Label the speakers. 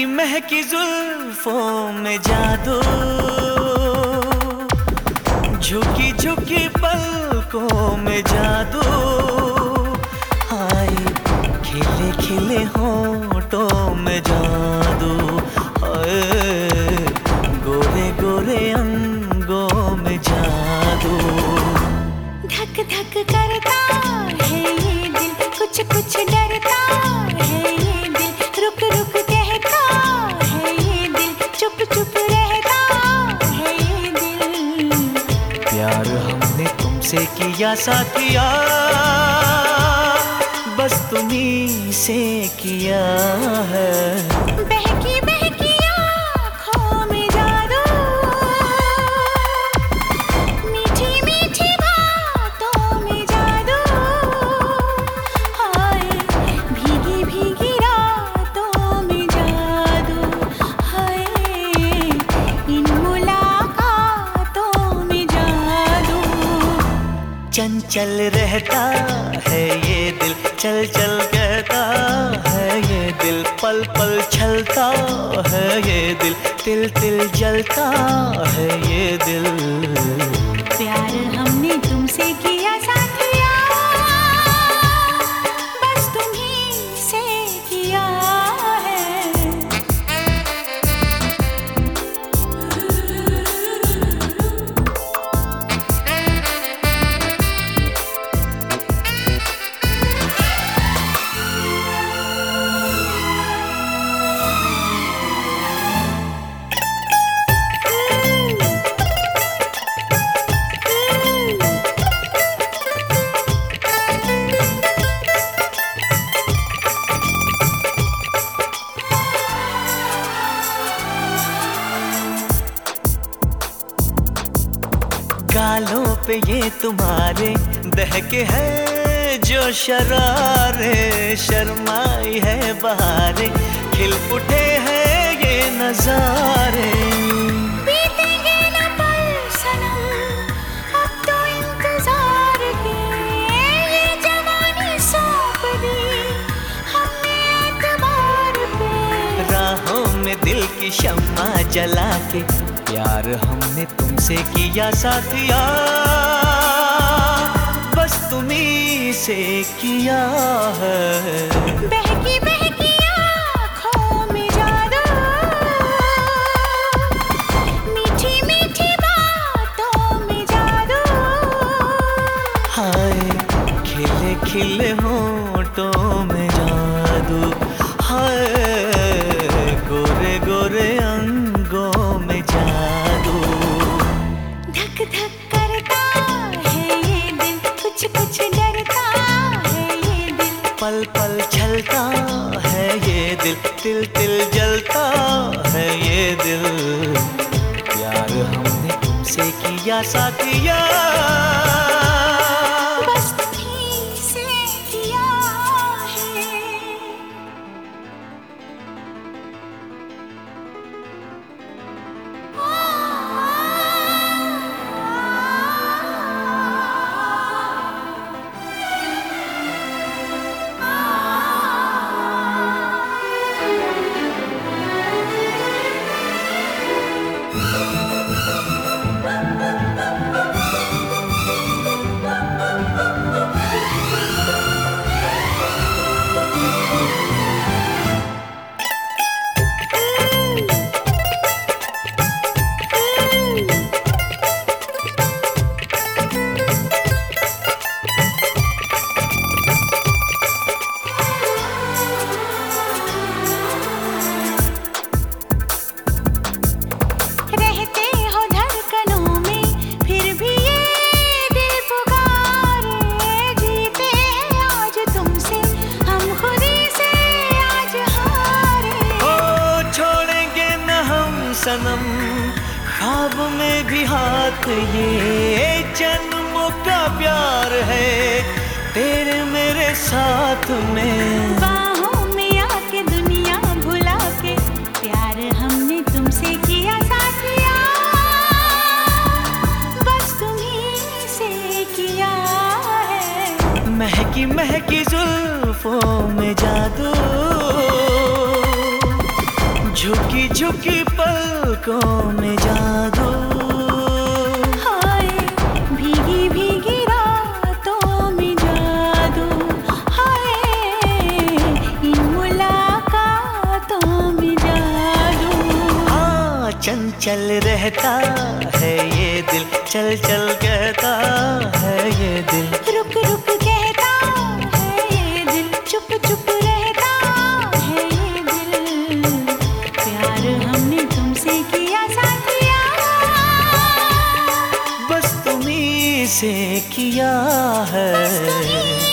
Speaker 1: महकी महकी जुल्फों में जादू। झुकी झुकी पलकों में जादू। हाय, खिले खिले होठों में जादू। हाय, गोरे गोरे अंगों में जादू।
Speaker 2: धक धक करता
Speaker 1: तुमसे किया साथिया बस तुम्हें से किया है। चंचल रहता है ये दिल, चल चल कहता है ये दिल, पल पल छलता है ये दिल, तिल तिल जलता है ये दिल।
Speaker 2: प्यार हमने तुमसे किया साथिया
Speaker 1: गालों पे ये तुम्हारे दहके है जो शरारे शर्माई है बहारे खिल उठे हैं ये नजारे।
Speaker 2: बीतेंगे न पल सनम अब तो इंतज़ार के ये जवानी सौंप दी हमने एतबार पे।
Speaker 1: राहों में दिल की शम्मा जला के प्यार हमने तुमसे किया साथिया। बस तुम्हें से किया है।
Speaker 2: बहकी बहकी। ये दिल
Speaker 1: तिल तिल जलता है ये दिल। प्यार हमने तुमसे किया साथिया। सनम ख्वाब में भी हाथ ये जन्मों का प्यार है तेरे मेरे साथ में।
Speaker 2: बाहों में आके दुनिया भुला के प्यार हमने तुमसे किया साथिया। बस तुम्ही से किया है।
Speaker 1: महकी महकी जुल्फों में जादू झुकी झुकी पलकों में जादू।
Speaker 2: हाय भीगी भीगी रातों में जादू। हाय इन मुलाकातों में जादू।
Speaker 1: हाँ चंचल रहता है ये दिल चल चल कहता है ये दिल।
Speaker 2: रुक रुक कहता
Speaker 1: किया है।